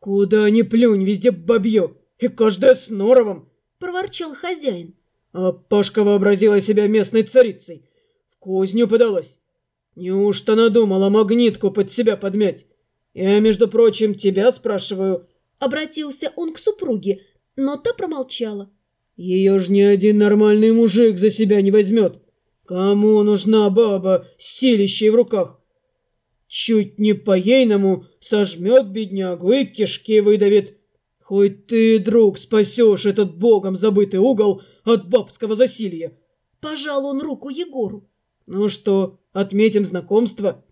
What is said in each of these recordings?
Куда ни плюнь, везде бабье, и каждая с норовом, проворчал хозяин. А Пашка вообразила себя местной царицей. В кузню подалась. Неужто надумала магнитку под себя подмять? Я, между прочим, тебя спрашиваю. Обратился он к супруге, но та промолчала. Ее ж ни один нормальный мужик за себя не возьмет. Кому нужна баба с силищей в руках? Чуть не по-ейному сожмет беднягу и кишки выдавит. Хоть ты, друг, спасешь этот богом забытый угол от бабского засилья. Пожал он руку Егору. Ну что, отметим знакомство?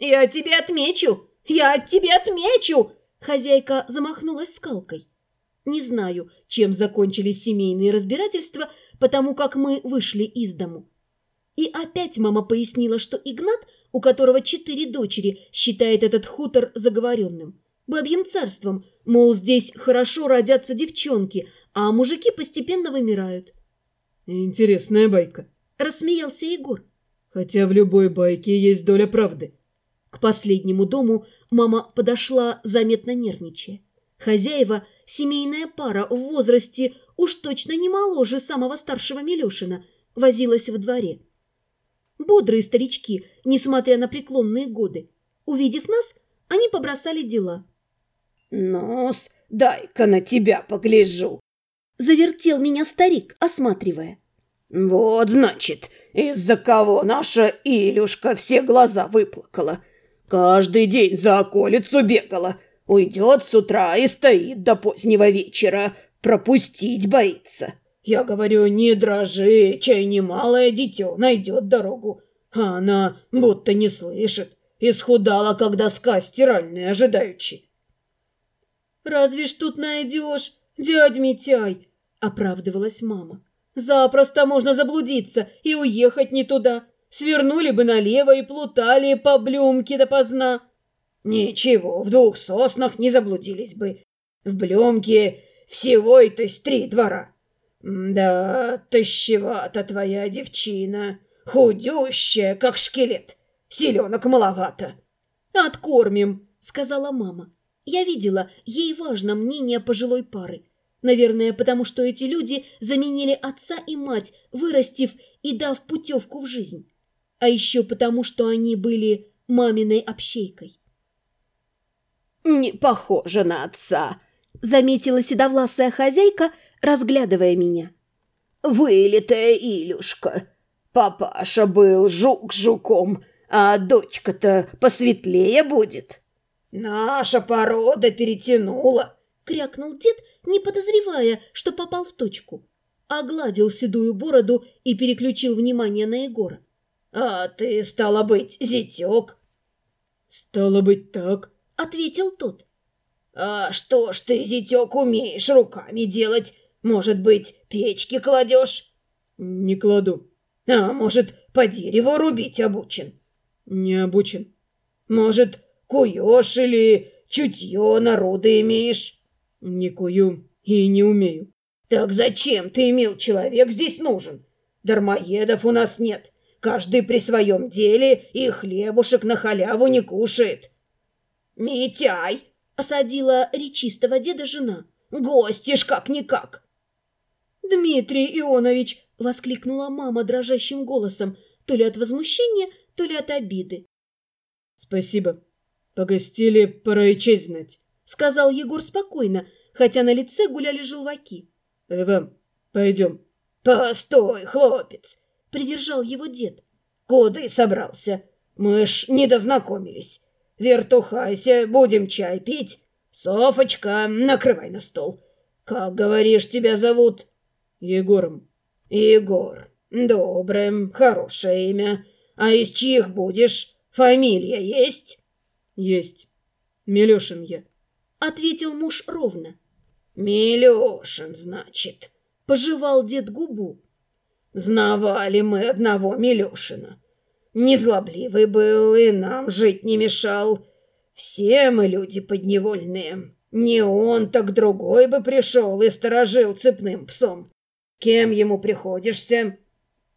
Я тебе отмечу! Я тебе отмечу! Хозяйка замахнулась скалкой. Не знаю, чем закончились семейные разбирательства, потому как мы вышли из дому. И опять мама пояснила, что Игнат, у которого четыре дочери, считает этот хутор заговоренным. Бабьим царством, мол, здесь хорошо родятся девчонки, а мужики постепенно вымирают. Интересная байка. Рассмеялся Егор. Хотя в любой байке есть доля правды. К последнему дому мама подошла, заметно нервничая. Хозяева – семейная пара в возрасте уж точно не моложе самого старшего Милешина, возилась во дворе. Бодрые старички, несмотря на преклонные годы. Увидев нас, они побросали дела. «Ну-с, дай-ка на тебя погляжу!» Завертел меня старик, осматривая. «Вот, значит, из-за кого наша Илюшка все глаза выплакала. Каждый день за околицу бегала, Уйдет с утра и стоит до позднего вечера. Пропустить боится. Я говорю, не дрожи, чай немалое дитё найдет дорогу. А она будто не слышит. Исхудала, как доска стиральная, ожидаючи. «Разве ж тут найдешь, дядь Митяй?» – оправдывалась мама. «Запросто можно заблудиться и уехать не туда. Свернули бы налево и плутали по блюмке допоздна». Ничего, в двух соснах не заблудились бы. В Блемке всего и то есть три двора. Да, тащевата твоя девчина, худющая, как шкелет. Селенок маловато. Откормим, сказала мама. Я видела, ей важно мнение пожилой пары. Наверное, потому что эти люди заменили отца и мать, вырастив и дав путевку в жизнь. А еще потому, что они были маминой общейкой. «Не похоже на отца», — заметила седовласая хозяйка, разглядывая меня. «Вылитая Илюшка. Папаша был жук-жуком, а дочка-то посветлее будет». «Наша порода перетянула», — крякнул дед, не подозревая, что попал в точку. Огладил седую бороду и переключил внимание на Егора. «А ты, стала быть, зятек?» «Стало быть, так», ответил тот. «А что ж ты, зятек, умеешь руками делать? Может быть, печки кладешь?» «Не кладу». «А может, по дереву рубить обучен?» «Не обучен». «Может, куешь или чутье народа имеешь?» «Не кую и не умею». «Так зачем ты, мил человек, здесь нужен? Дармоедов у нас нет. Каждый при своем деле и хлебушек на халяву не кушает. «Митяй!» — осадила речистого деда жена. «Гостишь как-никак!» «Дмитрий Ионович!» — воскликнула мама дрожащим голосом, то ли от возмущения, то ли от обиды. «Спасибо. Погостили, пора и честь знать», — сказал Егор спокойно, хотя на лице гуляли желваки. «Эва, пойдем». «Постой, хлопец!» — придержал его дед. «Куда и собрался? Мы ж не дознакомились. Вертухайся, будем чай пить. Софочка, накрывай на стол. Как, говоришь, тебя зовут? Егором. Егор. Доброе, хорошее имя. А из чьих будешь? Фамилия есть? Есть. Милешин я. Ответил муж ровно. Милешин, значит. Пожевал дед губу. Знавали мы одного Милешина. Незлобливый был и нам жить не мешал. Все мы люди подневольные. Не он, так другой бы пришел и сторожил цепным псом. Кем ему приходишься?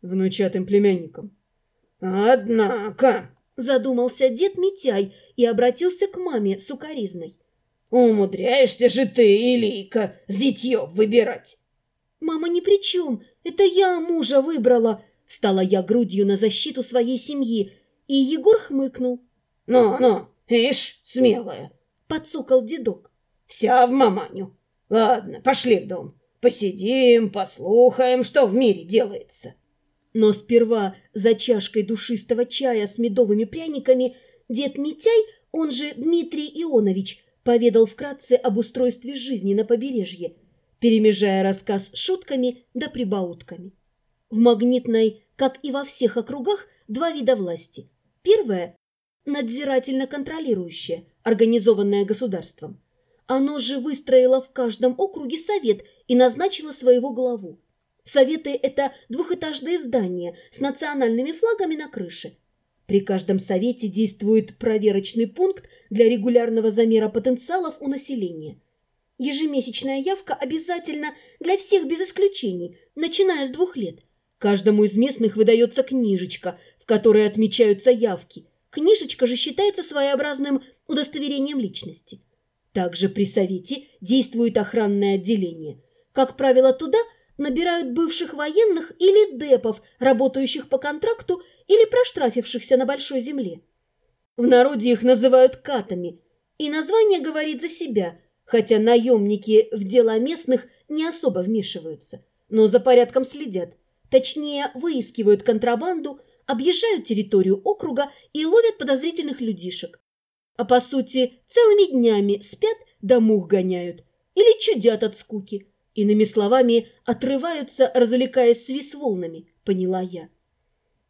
Внучатым племянником. Однако, задумался дед Митяй и обратился к маме сукоризной. Умудряешься же ты, Илийка, зятьё выбирать. «Мама ни при чем. Это я мужа выбрала!» Встала я грудью на защиту своей семьи, и Егор хмыкнул. «Ну-ну, ишь, смелая!» Подсокал дедок. «Вся в маманю. Ладно, пошли в дом. Посидим, послухаем, что в мире делается». Но сперва за чашкой душистого чая с медовыми пряниками дед Митяй, он же Дмитрий Ионович, поведал вкратце об устройстве жизни на побережье – перемежая рассказ шутками да прибаутками. В Магнитной, как и во всех округах, два вида власти. Первое – надзирательно-контролирующее, организованное государством. Оно же выстроило в каждом округе совет и назначило своего главу. Советы – это двухэтажные здания с национальными флагами на крыше. При каждом совете действует проверочный пункт для регулярного замера потенциалов у населения. Ежемесячная явка обязательна для всех без исключений, начиная с двух лет. Каждому из местных выдается книжечка, в которой отмечаются явки. Книжечка же считается своеобразным удостоверением личности. Также при совете действует охранное отделение. Как правило, туда набирают бывших военных или депов, работающих по контракту или проштрафившихся на большой земле. В народе их называют катами, и название говорит за себя – хотя наемники в дела местных не особо вмешиваются, но за порядком следят. Точнее, выискивают контрабанду, объезжают территорию округа и ловят подозрительных людишек. А по сути, целыми днями спят да мух гоняют. Или чудят от скуки. Иными словами, отрываются, развлекаясь свис волнами, поняла я.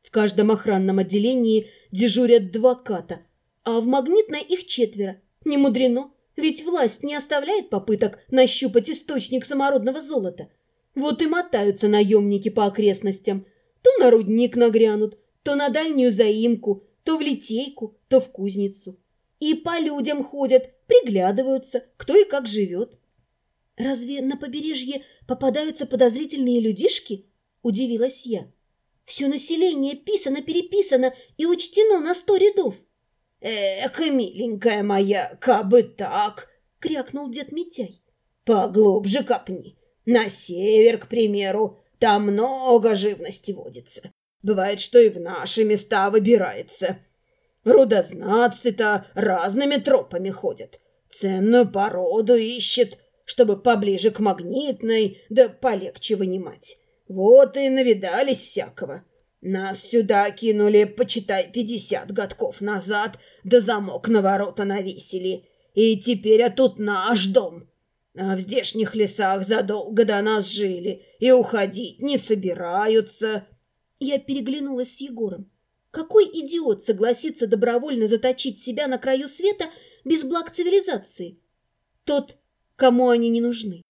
В каждом охранном отделении дежурят два ката, а в магнитной их четверо. Не мудрено. Ведь власть не оставляет попыток нащупать источник самородного золота. Вот и мотаются наемники по окрестностям. То на рудник нагрянут, то на дальнюю заимку, то в литейку, то в кузницу. И по людям ходят, приглядываются, кто и как живет. «Разве на побережье попадаются подозрительные людишки?» – удивилась я. «Все население писано-переписано и учтено на сто рядов». «Эх, миленькая моя, кабы так!» — крякнул дед Митяй. «Поглубже копни. На север, к примеру, там много живности водится. Бывает, что и в наши места выбирается. Рудознатцы-то разными тропами ходят. Ценную породу ищет, чтобы поближе к магнитной, да полегче вынимать. Вот и навидались всякого. Нас сюда кинули, почитай, пятьдесят годков назад, да замок на ворота навесили. И теперь а тут наш дом. А в здешних лесах задолго до нас жили и уходить не собираются. Я переглянулась с Егором. Какой идиот согласится добровольно заточить себя на краю света без благ цивилизации? Тот, кому они не нужны.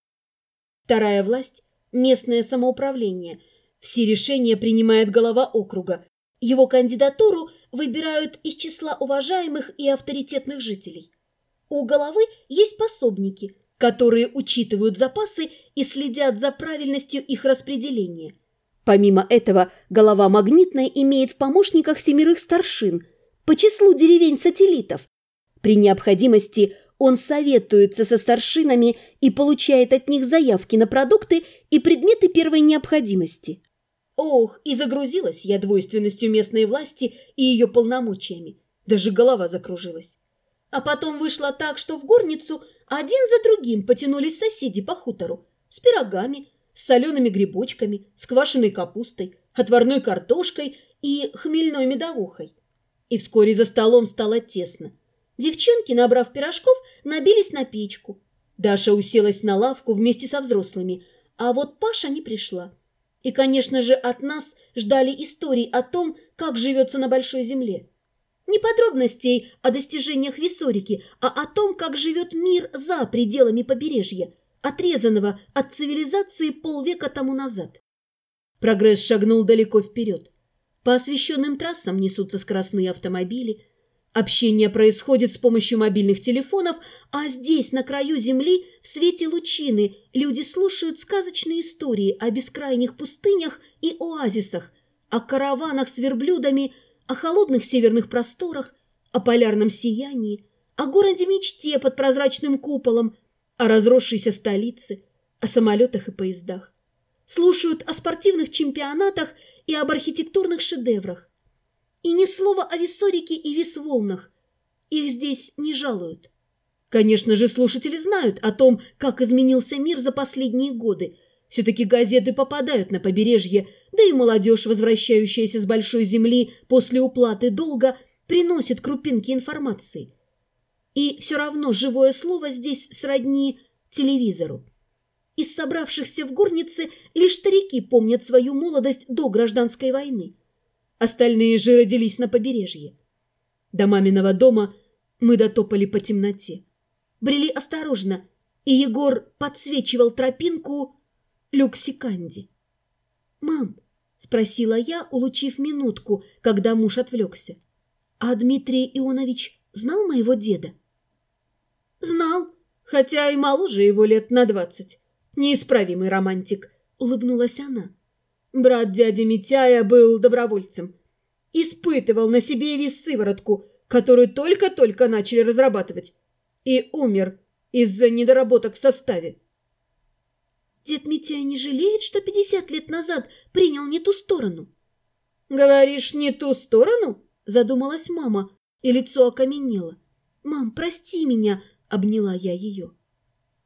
Вторая власть – местное самоуправление – все решения принимает голова округа. Его кандидатуру выбирают из числа уважаемых и авторитетных жителей. У головы есть пособники, которые учитывают запасы и следят за правильностью их распределения. Помимо этого, голова магнитная имеет в помощниках семерых старшин по числу деревень-сателлитов. При необходимости он советуется со старшинами и получает от них заявки на продукты и предметы первой необходимости. Ох, и загрузилась я двойственностью местной власти и ее полномочиями. Даже голова закружилась. А потом вышло так, что в горницу один за другим потянулись соседи по хутору с пирогами, с солеными грибочками, с квашеной капустой, отварной картошкой и хмельной медовухой. И вскоре за столом стало тесно. Девчонки, набрав пирожков, набились на печку. Даша уселась на лавку вместе со взрослыми, а вот Паша не пришла. И, конечно же, от нас ждали историй о том, как живется на Большой Земле. Не подробностей о достижениях Виссорики, а о том, как живет мир за пределами побережья, отрезанного от цивилизации полвека тому назад. Прогресс шагнул далеко вперед. По освещенным трассам несутся скоростные автомобили – Общение происходит с помощью мобильных телефонов, а здесь, на краю земли, в свете лучины, люди слушают сказочные истории о бескрайних пустынях и оазисах, о караванах с верблюдами, о холодных северных просторах, о полярном сиянии, о городе-мечте под прозрачным куполом, о разросшейся столице, о самолетах и поездах. Слушают о спортивных чемпионатах и об архитектурных шедеврах. И ни слова о виссорике и висволнах. Их здесь не жалуют. Конечно же, слушатели знают о том, как изменился мир за последние годы. Все-таки газеты попадают на побережье, да и молодежь, возвращающаяся с большой земли после уплаты долга, приносит крупинки информации. И все равно живое слово здесь сродни телевизору. Из собравшихся в горнице лишь старики помнят свою молодость до гражданской войны. Остальные же родились на побережье. До маминого дома мы дотопали по темноте. Брели осторожно, и Егор подсвечивал тропинку Люксиканди. «Мам», — спросила я, улучив минутку, когда муж отвлекся, «а Дмитрий Ионович знал моего деда?» «Знал, хотя и моложе его лет на двадцать. Неисправимый романтик», — улыбнулась она. Брат дяди Митяя был добровольцем. Испытывал на себе весь сыворотку, которую только-только начали разрабатывать. И умер из-за недоработок в составе. Дед Митяй не жалеет, что пятьдесят лет назад принял не ту сторону? «Говоришь, не ту сторону?» – задумалась мама, и лицо окаменело. «Мам, прости меня, обняла я ее.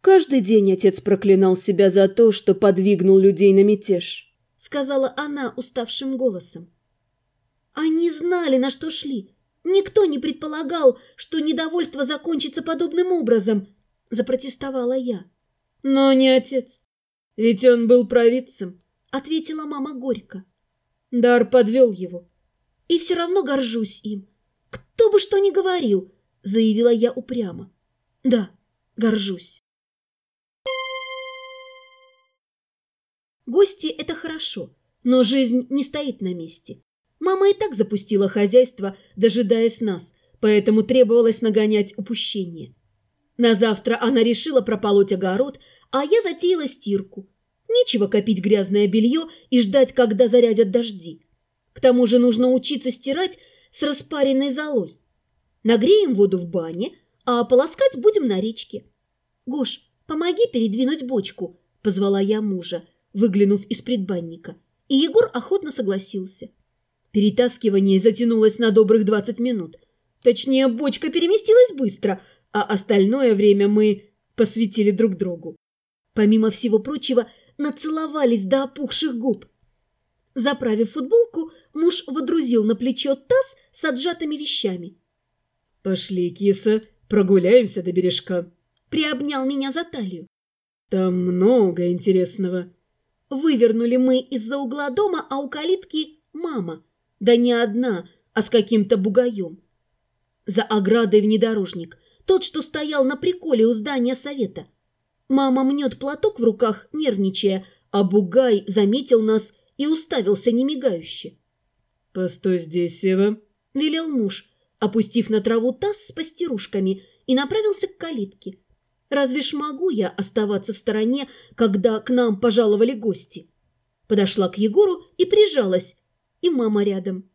Каждый день отец проклинал себя за то, что подвигнул людей на мятеж, сказала она уставшим голосом. Они знали, на что шли. Никто не предполагал, что недовольство закончится подобным образом, запротестовала я. Но не отец. Ведь он был провидцем, ответила мама горько. Дар подвел его. И все равно горжусь им. Кто бы что ни говорил, заявила я упрямо. Да, горжусь. Гости – это хорошо, но жизнь не стоит на месте. Мама и так запустила хозяйство, дожидаясь нас, поэтому требовалось нагонять упущение. На завтра она решила прополоть огород, а я затеяла стирку. Нечего копить грязное белье и ждать, когда зарядят дожди. К тому же нужно учиться стирать с распаренной золой. Нагреем воду в бане – а полоскать будем на речке. Гош, помоги передвинуть бочку, позвала я мужа, выглянув из предбанника. И Егор охотно согласился. Перетаскивание затянулось на добрых двадцать минут. Точнее, бочка переместилась быстро, а остальное время мы посвятили друг другу. Помимо всего прочего, нацеловались до опухших губ. Заправив футболку, муж водрузил на плечо таз с отжатыми вещами. «Пошли, киса, Прогуляемся до бережка. Приобнял меня за талию. Там много интересного. Вывернули мы из-за угла дома, а у калитки мама. Да не одна, а с каким-то бугаем. За оградой внедорожник. Тот, что стоял на приколе у здания совета. Мама мнет платок в руках, нервничая, а бугай заметил нас и уставился немигающе. «Постой здесь, Сева», — велел муж, опустив на траву таз с пастерушками, и направился к калитке. Разве ж могу я оставаться в стороне, когда к нам пожаловали гости? Подошла к Егору и прижалась, и мама рядом.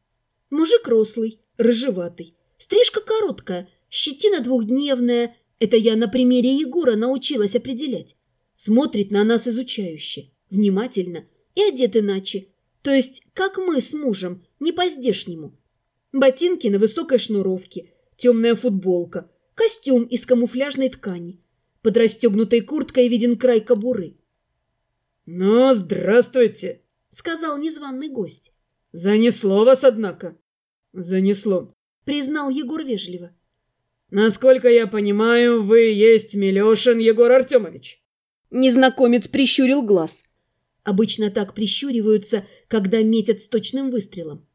Мужик рослый, рыжеватый, стрижка короткая, щетина двухдневная. Это я на примере Егора научилась определять. Смотрит на нас изучающе, внимательно и одет иначе. То есть, как мы с мужем, не по-здешнему. Ботинки на высокой шнуровке, темная футболка, костюм из камуфляжной ткани. Под расстегнутой курткой виден край кобуры. «Ну, здравствуйте!» — сказал незваный гость. «Занесло вас, однако?» «Занесло», — признал Егор вежливо. «Насколько я понимаю, вы есть Милешин Егор Артемович?» Незнакомец прищурил глаз. Обычно так прищуриваются, когда метят с точным выстрелом.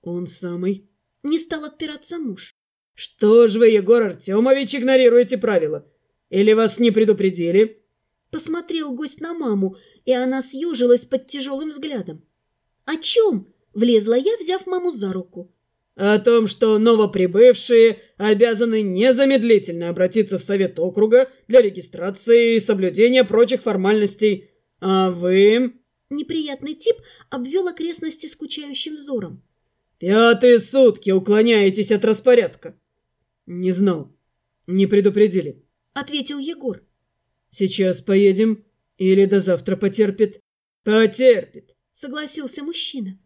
«Он самый», не стал отпираться муж. «Что ж вы, Егор Артемович, игнорируете правила? Или вас не предупредили?» Посмотрел гость на маму, и она съежилась под тяжелым взглядом. «О чем?» – влезла я, взяв маму за руку. «О том, что новоприбывшие обязаны незамедлительно обратиться в Совет округа для регистрации и соблюдения прочих формальностей. А вы...» Неприятный тип обвел окрестности скучающим взором. «Пятые сутки уклоняетесь от распорядка». «Не знал». Не предупредили. Ответил Егор. Сейчас поедем или до завтра потерпит? Потерпит, Согласился мужчина.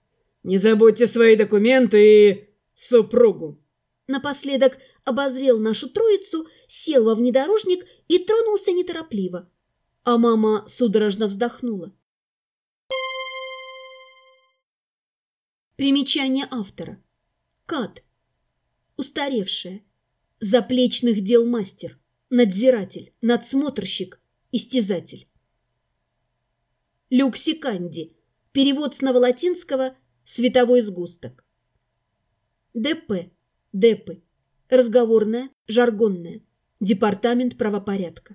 Не забудьте свои документы и супругу. Напоследок обозрел нашу троицу, сел во внедорожник и тронулся неторопливо. А мама судорожно вздохнула. Примечание автора. Кат. Устаревшая. Заплечных дел мастер. Надзиратель. Надсмотрщик. Истязатель. Люксиканди. Перевод с новолатинского «световой сгусток». ДП. ДЭПы. Разговорная, жаргонная. Департамент правопорядка.